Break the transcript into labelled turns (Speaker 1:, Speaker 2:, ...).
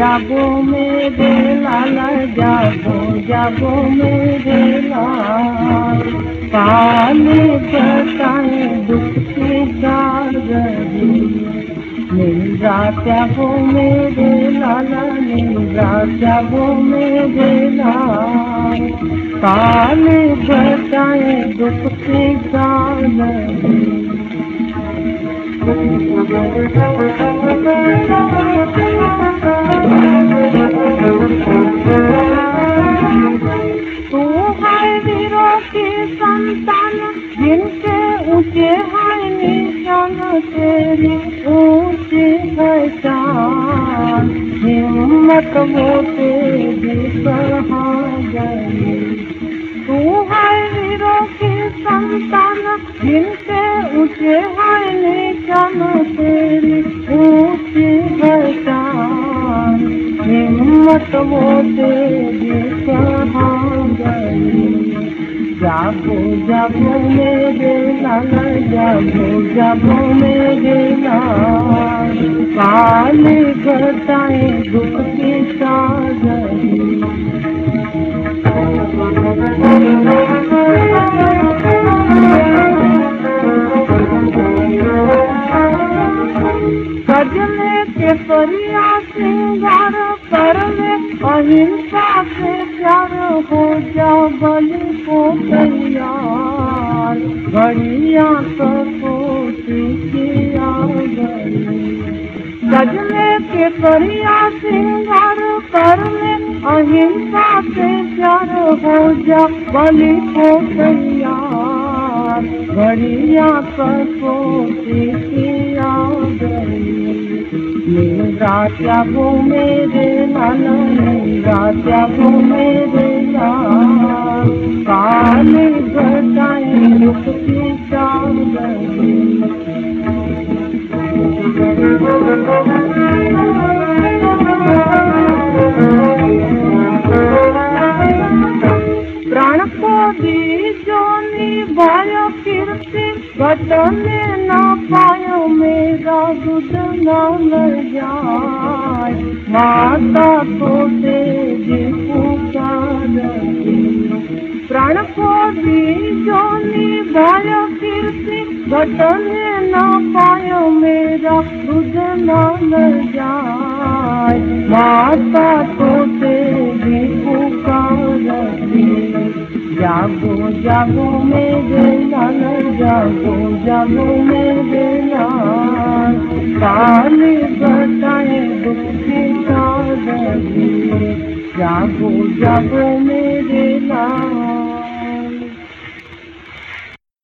Speaker 1: যাব মেরে লালা যাব যাব মেরে লাল পালে জটায় দুঃখ निंदा त्यागो मेरे लाला निंदा त्यागो मेरे लाल काले बताए दुख की रही तू है वीरों की संतान, जिनके ऊँचे है निशान ऊँची पहचान हिम्मत कहा गई तू है वीरों की संतान जिनके ऊँचे है निशान तेरी ऊँची पहचान। हिम्मत तेरी गई जागो जागो मेरे लाला जागो जागो मेरे लाल काले घटाए दुख की सजने के परिया सिंगार। कर में अहिंसा से प्यार हो जा बलि को तैयार घड़िया कसोटी की आ सजने के परिया सिंगार कर में अहिंसा से प्यार हो जा बलि को तैयार घड़िया कसोटी की आ गई मेरा त्यागो मेरे लाला मेरा लाल कीर्ति घटने न पायो मेरा दूध न जाए माता तो तेरी पुकारती प्राण को दी जोनी भयो कीर्ति घटने न पायो मेरा दूध न जागो जागो मेरे लाल जागो जागो मेरे लाल काल बताए दुख के जागो जागो मेरे लाल